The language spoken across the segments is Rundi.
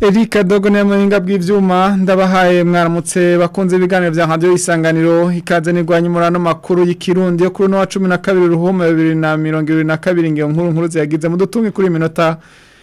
Eric Dogo n'amahinga bw'ivyuma ndabahaye mwaramutse bakunze ibiganiro bya radio isanganiro ikaze nirwanye murano makuru y'ikirundi yo kuri no 12 ruhoma 2022 ngiyo nkuru nkuru ziyagize mu kuri minota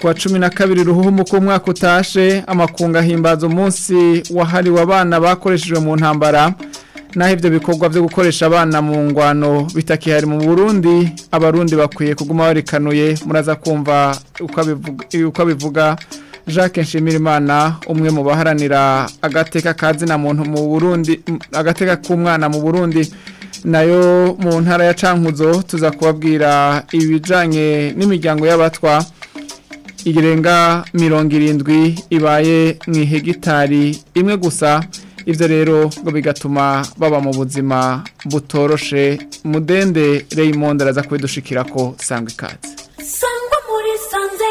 kuwa cumi na kabiri ruhumuka umwaka utashe amakunga ahimbaza umunsi wahariwe abana bakoreshejwe mu ntambara naho ibyo bikorwa byo gukoresha abana mu ngwano bitakihari mu burundi abarundi bakwiye kuguma barikanuye muraza kumva uko abivuga jacques nshimirimana umwe mu baharanira agateka k'umwana mu burundi nayo mu ntara ya cankuzo tuza kubabwira ibijyanye n'imiryango y'abatwa igirenga mirongo irindwi ibaye mu ihegitari imwe gusa ibyo rero ngo bigatuma baba mu buzima butoroshe mudende Raymond araza kubidushikira ko sangwa ikaze sangwa muri sanze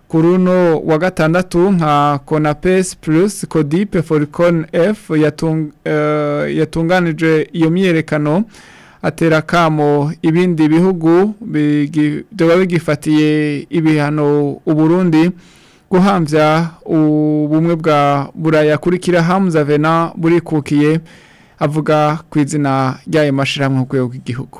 kuri uno wa gatandatu nka konapesi purusi kodipe forikoni efu eh, yatunganije iyo myerekano. atera akamo ibindi bihugu byaba bigifatiye ibihano uburundi guhambya ubumwe bwa buraya kurikira hamza vena burikukiye avuga ku izina ry'ayo mashyirahamwe ku rwego rw'igihugu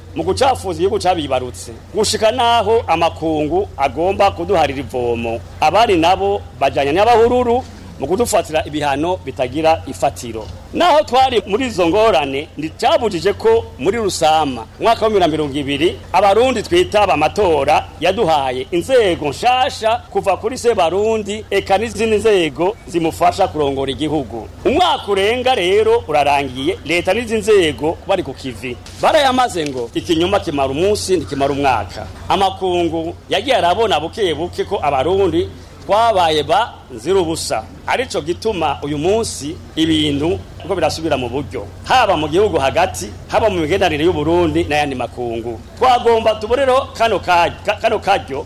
mu gucafuza igihugu cyabibarutse gushika naho amakungu agomba kuduharira ivomo abari nabo bajyanye n'abahururu mu kudufatira ibihano bitagira ifatiro naho twari muri izo ngorane nticyabujije ko muri rusama umwaka wa mirongo ibiri abarundi twitaba amatora yaduhaye inzego nshasha kuva kuri se barundi eka n'izindi nzego zimufasha kurongora igihugu umwaka urenga rero urarangiye leta n'izi nzego bari ku kivi barayamaze ngo ikinyuma kimara umunsi ntikimara umwaka amakungu yagiye arabona buke buke ko abarundi twabaye ba ziri ubusa arico gituma uyu munsi ibintu uko birasubira mu buryo haba mu gihugu hagati haba mu migenderanire y'uburundi n'ayandi makungu twagomba tuborero kano karyo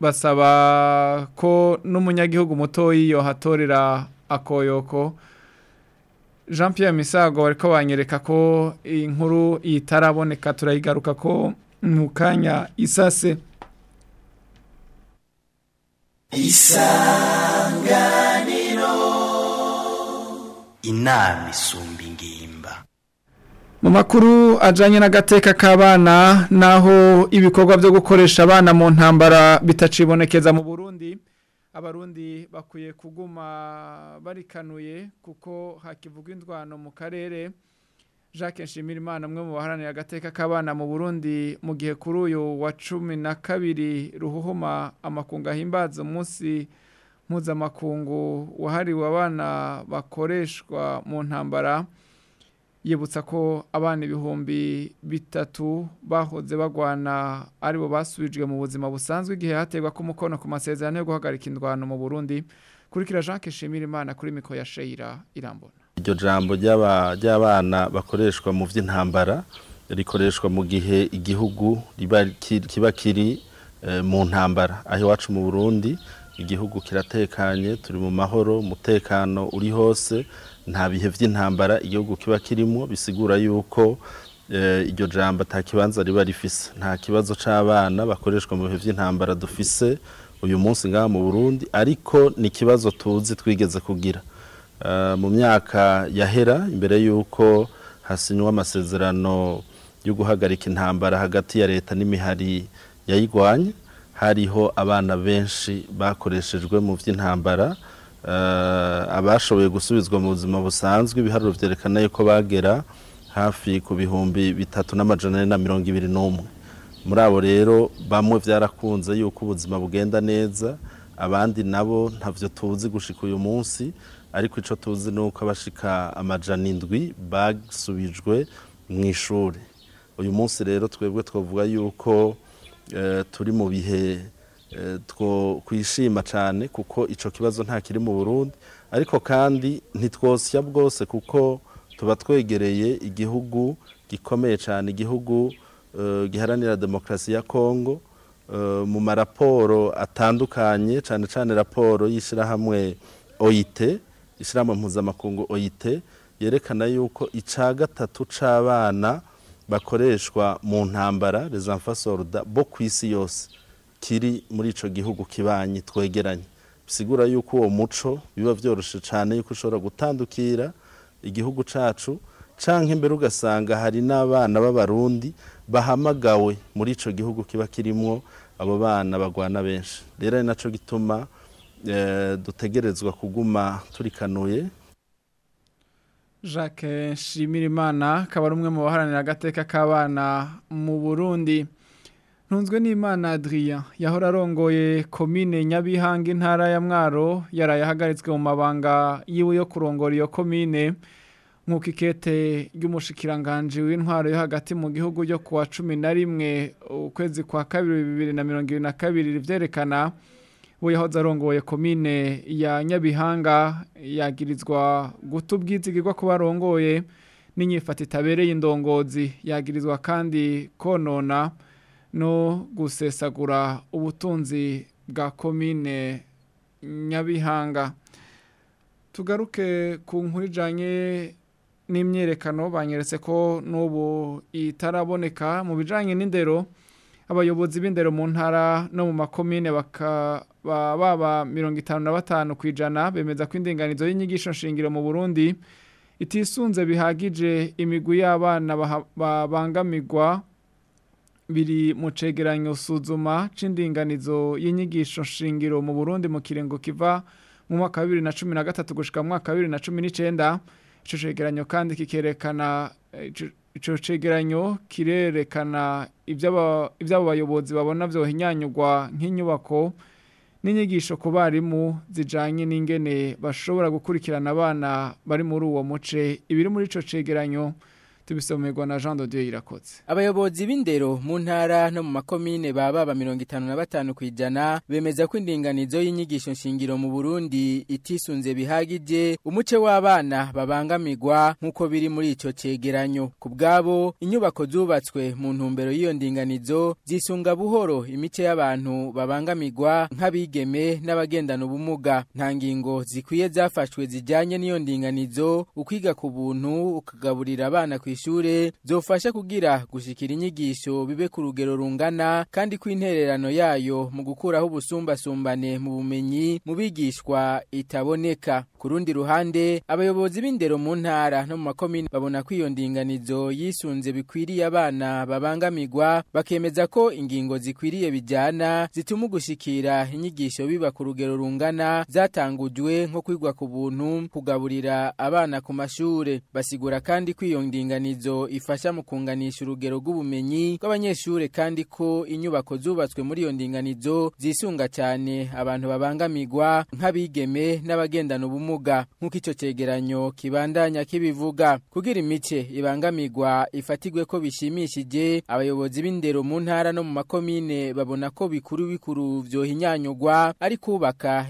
basaba ko n'umunyagihugu muto mutoyi hatorera akoyoko jean Pierre misago bari ko banyereka ko inkuru itaraboneka turayigaruka ko mu kanya isase isanganiro inama isumba ingimba Mumakuru makuru ajyanye n'agateka k'abana naho ibikorwa byo gukoresha abana mu ntambara bitacibonekeza mu burundi abarundi bakwiye kuguma barikanuye kuko hakivugwa indwano mu karere jacques nshimirimana umwe mu baharanira agateka k'abana mu burundi mu gihe kuri uyu wa cumi na kabiri ruhuhuma amakungu umunsi mpuzamakungu wahariwe abana bakoreshwa mu ntambara yibutsa ko abana ibihumbi bitatu bahoze bagwana aribo basubijwe mu buzima busanzwe igihe hategwa ko umukono ku masezerano yo guhagarika indwano mu burundi kurikira jean keshimira imana kuri mikoro ya sheyira irambona iryo jambo ry'abana bakoreshwa mu by'intambara rikoreshwa mu gihe igihugu kiba kiri eh, mu ntambara aho iwacu mu burundi igihugu kiratekanye turi mu mahoro umutekano uri hose nta bihe by'intambara igihugu kiba kirimo bisigura yuko eh, iryo jambo atakibanza riba rifise nta kibazo cy'abana bakoreshwa mu bihe by'intambara dufise uyu munsi ngaha mu burundi ariko ni ikibazo tuzi twigeze kugira eh, mu myaka yahera imbere y'uko hasinywa amasezerano yo guhagarika intambara hagati ya leta n'imihari yayigwanye hariho abana benshi bakoreshejwe mu by'intambara Eh, abashoboye gusubizwa mu buzima busanzwe ibiharuro byerekana yuko bagera hafi ku bihumbi bitatu n'amajana na mirongo ibiri n'umwe muri abo rero bamwe byarakunze yuko ubuzima bugenda neza abandi nabo ntabyo tuzi gushika uyu munsi ariko icyo tuzi ni uko abashika amajana indwi basubijwe mu ishuri uyu munsi rero twebwe twavuga yuko eh, turi mu bihe Eh, twishima cyane kuko icyo kibazo ntakiri mu burundi ariko kandi ntitwosya bwose kuko tuba twegereye igihugu gikomeye cyane igihugu eh, giharanira demokarasi ya kongo eh, mu maraporo atandukanye cyane cyane raporo y'ishyirahamwe oyite ishyirahamwe mpuzamakungu oyite yerekana yuko icya gatatu cy'abana bakoreshwa mu ntambara rezamfa bo ku isi yose kiri muri icyo gihugu kibanyi twegeranye bisigura yuko uwo muco biba byoroshye cyane yuko ushobora gutandukira igihugu cyacu cyangwa imbere ugasanga hari n'abana b'abarundi bahamagawe muri icyo gihugu kiba kirimo abo bana bagwana benshi rero ari nacyo gituma eh, dutegerezwa kuguma turikanuye jacques shimirimana akaba ari umwe mu baharanira agateka k'abana mu burundi ntunzwe n'imana adrien yahora arongoye komine nyabihanga intara ya mwaro yaraye mu mabanga yiwe yo kurongora iyo komine nk'uko ikete ry'umushikiranganji w'intwaro yo hagati mu gihugu ryo kuwa cumi na rimwe ukwezi kwa kabiri bibiri na mirongo irindwi na kabiri rivyerekana we yahoze arongoye komine ya nyabihanga yagirizwa guta ubwizigirwa ku barongoye n’inyifata itabereye indongozi yagirizwa kandi konona no gusesagura ubutunzi bwa komine nyabihanga tugaruke ku nkuru ijyanye n'imyerekano banyeretse ko n'ubu itaraboneka mu bijyanye n'indero abayobozi b'indero mu ntara no mu makomine bakaba baba mirongo itanu na batanu ku ijana bemeza ko indinganizo y'inyigisho nshingiro mu burundi itisunze bihagije imigwi y'abana babangamirwa biri mu cegeranyo suzuma c'indinganizo y'inyigisho nshingiro mu Burundi mu kirengo kiva mu mwaka wa 2013 gushika mu mwaka wa 2019 ico cegeranyo kandi kikerekana ico cegeranyo kirerekana ivy'abo bayobozi babona vyohinyanyurwa nk'inyubako n'inyigisho ku barimu zijanye n'ingene bashobora gukurikirana abana bari muri uwo muce ibiri muri ico cegeranyo tubisomerwa na Jean Dodieu Irakotse abayobozi b'indero mu ntara no mu makomine baba ba 55 kwijana bemeza ko indinganizo y'inyigisho nshingiro mu Burundi itisunze bihagije umuce w'abana babangamirwa nkuko biri muri ico cegeranyo kubgabo inyubako zubatswe mu ntumbero y'iyo ndinganizo zisunga buhoro imice y'abantu babangamirwa nk'abigeme n'abagendana ubumuga nta ngingo zikwiye zafashwe zijanye n'iyo ndinganizo ukwiga ku buntu ukagaburira abana ku ishure zofasha kugira gushikira inyigisho bibe ku rugero rungana kandi kwintererano yayo mu gukuraho ubusumbasumbane mu bumenyi mu bigishwa itaboneka ku rundi ruhande abayobozi b'indero mu ntara no mu makomine babona kwiyondinganizo yisunze bikwiriye abana babangamirwa bakemeza ko ingingo zikwiriye bijyana zituma gushikira inyigisho biba ku rugero rungana zatangujwe nko kwigwa ku buntu kugaburira abana ku mashure basigura kandi kwiyondinganiza imfashanyigisho ifasha mu kunganisha urugero rw'ubumenyi bw'abanyeshuri kandi ko inyubako zubatswe muri iyo ndinganizo zisunga cyane abantu babangamigwa nk'abigeme n'abagendana ubumuga nk'uko icyo cyegeranyo kibandanya kibivuga kugira imice ibangamigwa ifatigwe ko bishimishije abayobozi b'indero mu ntara no mu makomine babona ko bikuru bikuru byohinyanyugwa ari kubaka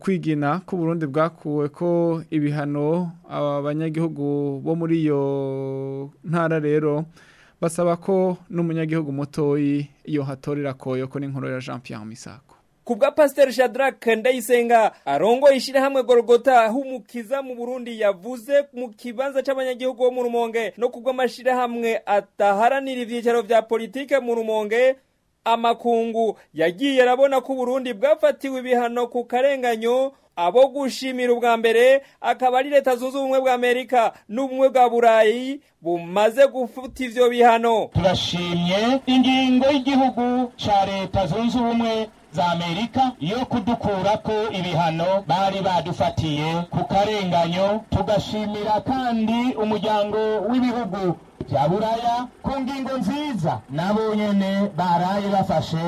kwigina ko Burundi bwakuwe ko ibihano abanyagihugu bo muri iyo ntara rero basaba ko n'umunyagihugu mutoyi iyo hatorera koyo ko n'inkuru ya jean Pierre Misaka ku bwa pasiteri shadarake ndayisenga arongoye ishyirahamwe gorogota aho umukiza mu burundi yavuze mu kibanza cy'abanyagihugu bo mu rumonge no ku bw'amashyirahamwe ataharanira ibyicaro bya politike mu rumonge amakungu yagiye arabona ko uburundi bwafatiwe ibihano ku karenganyo abo gushimira ubwa mbere akaba ari leta zunze ubumwe bwa amerika n'ubumwe bwa burayi bumaze gufuta ivyo bihano turashimye ingingo y'igihugu ca leta zunze ubumwe Amerika yo kudukura ko ibihano bari badufatiye ku karenganyo tugashimira kandi umuryango w'ibihugu bya buraya ku ngingo nziza nabo nyene baraye bafashe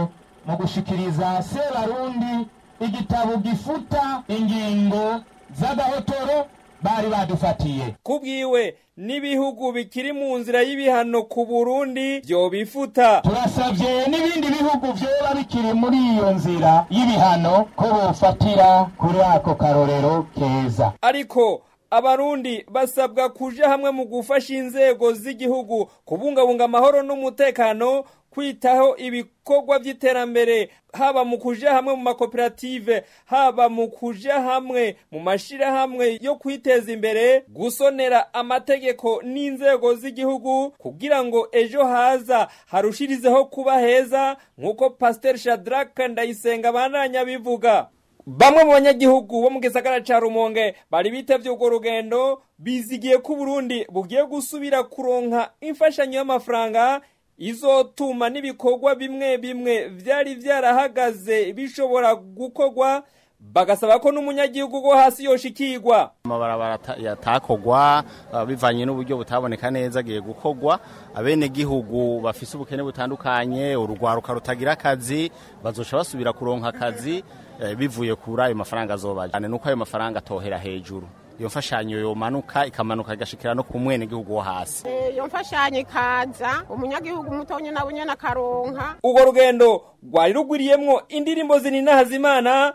mu gushikiriza sebarundi igitabo gifuta ingingo z'agahotoro bari badufatiye kubwiwe n'ibihugu bikiri mu nzira y'ibihano ku burundi byo bifuta turasabye n'ibindi bihugu byoba bikiri muri iyo nzira y'ibihano ko bofatira kuri ako karorero keza ariko abarundi basabwa kuja hamwe mu gufasha inzego z'igihugu kubungabunga amahoro n'umutekano kwitaho ibikorwa by'iterambere haba mu kuja hamwe mu makoperative haba mu kuja hamwe mu mashirahamwe yo kwiteza imbere gusonera amategeko n'inzego z'igihugu kugira ngo ejo haza harushirizeho kuba heza nk'uko pasiteri shadaraka ndayisenga bandanya bivuga bamwe mu banyagihugu bo mu gisagara cya rumonge bari bitavye urwo rugendo bizigiye ko uburundi bugiye gusubira kuronka imfashanyo y'amafaranga Izotuma tuma n'ibikorwa bimwe bimwe byari byarahagaze bishobora gukorwa bagasaba ko n'umunyagihugu wo hasi yoshikirwa amabarabara yatakogwa bivanye n'uburyo butaboneka neza agiye gukogwa abene gihugu bafise ubukene butandukanye urugwaruka rutagira akazi bazosha basubira kuronka akazi eh, bivuye kuri ayo mafaranga azobaje nuko ayo mafaranga atohera hejuru iyo mfashanyo yomanuka ikamanuka igashikira no ku mwenegihugu wo hasi eh, iyo ikaza umunyagihugu mutonyi nawe nyene akaronka urwo rugendo rwari rugwiriyemo indirimbo zinina hazimana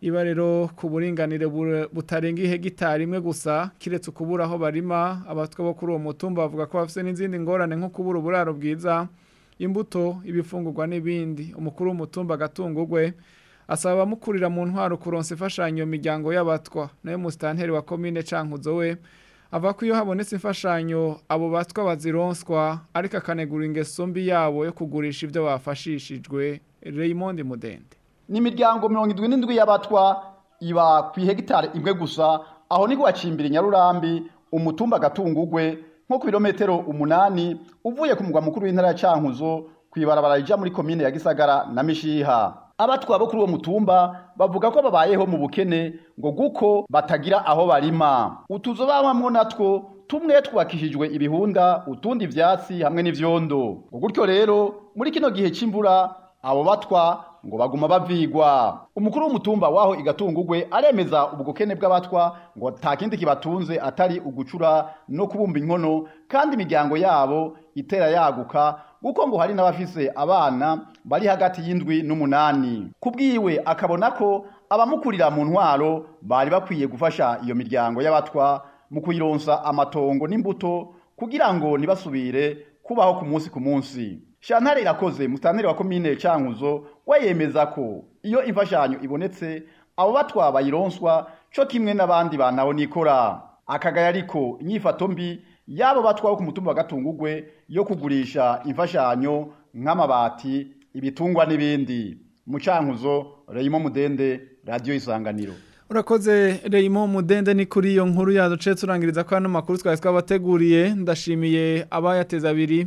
iba rero ku buringanire butarenga ihegitari imwe gusa kiretse ukubura aho barima abatwa bo kuri uwo mutumba bavuga ko bafite n'izindi ngorane nko kubura uburaro bwiza imbuto ibifungurwa n'ibindi umukuru w'umutumba gatungugwe asaba abamukurira mu ntwaro kuronsa imfashanyo mu miryango y'abatwa nawe musitanteri wa komine cankuzo we ava ko iyo habonetse imfashanyo abo batwa bazironswa ariko akanegura ingeso mbi yabo yo kugurisha ibyo bafashishijwe Raymond Mudende n'imiryango mirongo irindwi n'indwi y'abatwa iba ku ihegitari imwe gusa aho ni guhacimbira inyarurambi umutumba agatungugwe nko ku birometero umunani uvuye ku mugwa mukuru w'intara ya Cankuzo ku ibarabara rija muri komine ya Gisagara na Mishiha abatwa bo kuri uwo mutumba bavuga ko babayeho mu bukene ngo guko batagira aho barima utuzu babamwo natwo tumwe twubakishijwe ibihunda utundi ivyatsi hamwe n'ivyondo ngo gutyo rero muri kino gihe c'imvura abo batwa ngo baguma bavigwa umukuru w'umutumba waho igatungugwe aremeza ubukene kene bw'abatwa ngo nta kindi kibatunze atari ugucura no kubumba inkono kandi imiryango yabo itera yaguka kuko ngo hari n'abafise abana bari hagati y'indwi n'umunani kubwiwe akabona ko abamukurira mu ntwaro bari bakwiye gufasha iyo miryango y'abatwa mu kuyironsa amatongo n'imbuto kugira ngo ntibasubire kubaho ku munsi ku munsi shantare irakoze mutantare wa komine cankuzo wayemeza ko iyo imfashanyo ibonetse abo batwa bayironswa cyo kimwe n'abandi bantu nikora akagaya ariko inyifato mbi yabo batwawe ku mutumba wa gatungugwe yo kugurisha imfashanyo nk'amabati ibitungwa n'ibindi mu mucankuzo reyimo mudende radiyo isanganiro urakoze reyimo mudende ni kuri iyo nkuru yaduce turangiriza ko hano makuru twari twabateguriye ndashimiye abayateze abiri